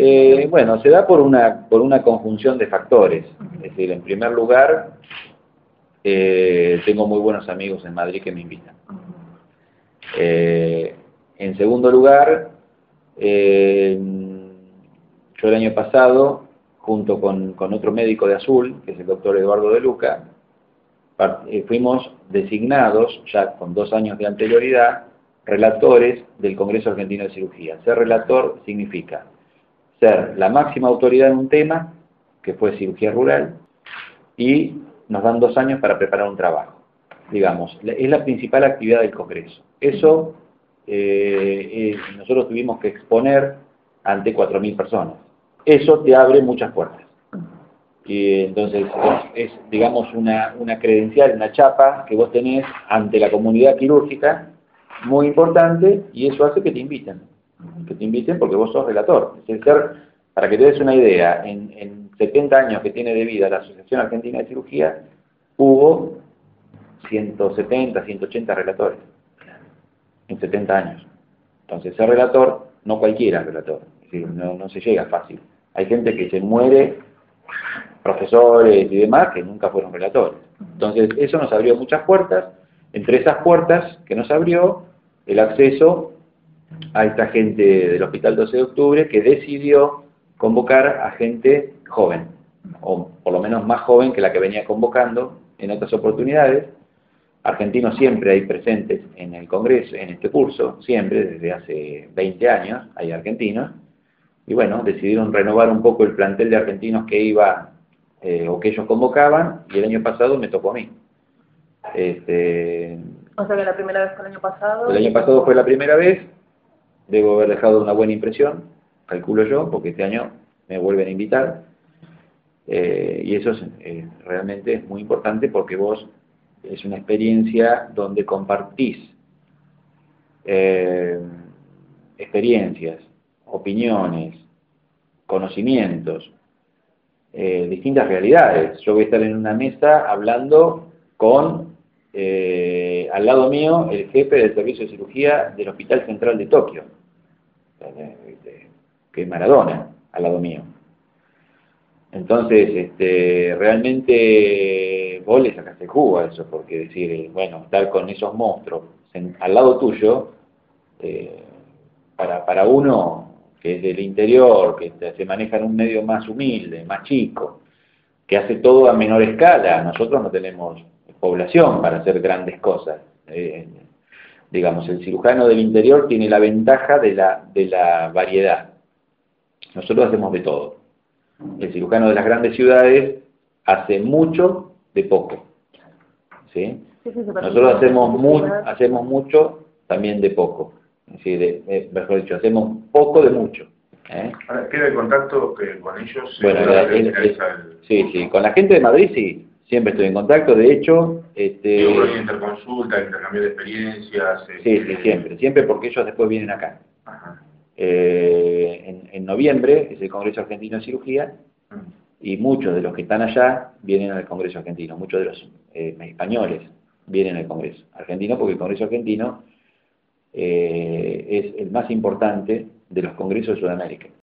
Eh, bueno, se da por una, por una conjunción de factores. Es decir, en primer lugar, eh, tengo muy buenos amigos en Madrid que me invitan. Eh, en segundo lugar, yo el año pasado, junto con, con, otro médico de Azul, que es el doctor Eduardo de Luca, fuimos designados, ya con dos años de anterioridad, relatores del Congreso Argentino de Cirugía. Ser relator significa ser la máxima autoridad en un tema, que fue cirugía rural, y nos dan dos años para preparar un trabajo. Digamos, es la principal actividad del Congreso. Eso eh, nosotros tuvimos que exponer ante 4.000 personas. Eso te abre muchas puertas. Y entonces es, digamos, una, una credencial, una chapa que vos tenés ante la comunidad quirúrgica muy importante y eso hace que te inviten. Que te inviten porque vos sos relator. Es ser, para que te des una idea, en, en 70 años que tiene de vida la Asociación Argentina de Cirugía, hubo 170, 180 relatores. En 70 años. Entonces, ser relator, no cualquiera es relator. Decir, no, no se llega fácil. Hay gente que se muere, profesores y demás, que nunca fueron relatores. Entonces, eso nos abrió muchas puertas. Entre esas puertas que nos abrió, el acceso a esta gente del Hospital 12 de Octubre que decidió convocar a gente joven, o por lo menos más joven que la que venía convocando en otras oportunidades. Argentinos siempre hay presentes en el Congreso, en este curso, siempre, desde hace 20 años hay argentinos, y bueno, decidieron renovar un poco el plantel de argentinos que iba eh, o que ellos convocaban, y el año pasado me tocó a mí. Este, o sea que la primera vez fue el año pasado. El año pasado fue la primera vez, debo haber dejado una buena impresión, calculo yo, porque este año me vuelven a invitar. Eh, y eso es, eh, realmente es muy importante porque vos es una experiencia donde compartís eh, experiencias, opiniones, conocimientos, distintas realidades. Yo voy a estar en una mesa hablando con eh, al lado mío el jefe del servicio de cirugía del Hospital Central de Tokio, que es Maradona, al lado mío. Entonces, este, realmente vos le sacaste jugo a eso, porque decir, bueno, estar con esos monstruos al lado tuyo, eh, para, para uno que es del interior, que se maneja en un medio más humilde, más chico, que hace todo a menor escala, nosotros no tenemos población para hacer grandes cosas. Eh, digamos, el cirujano del interior tiene la ventaja de la, de la variedad. Nosotros hacemos de todo. El cirujano de las grandes ciudades hace mucho de poco. ¿sí? Nosotros hacemos, hacemos mucho también de poco. Eh, mejor dicho, hacemos poco de mucho. ¿eh? Ahora, ¿queda el contacto con ellos? Bueno, sí, sí, con la gente de Madrid sí, Siempre estoy en contacto, de hecho... Este, ¿Hay interconsulta, intercambio de experiencias? Sí, sí, este, siempre, siempre porque ellos después vienen acá. Eh, en, noviembre es el Congreso Argentino de Cirugía mm. y muchos de los que están allá vienen al Congreso Argentino, muchos de los eh, españoles vienen al Congreso Argentino porque el Congreso Argentino eh, es el más importante de los congresos de Sudamérica.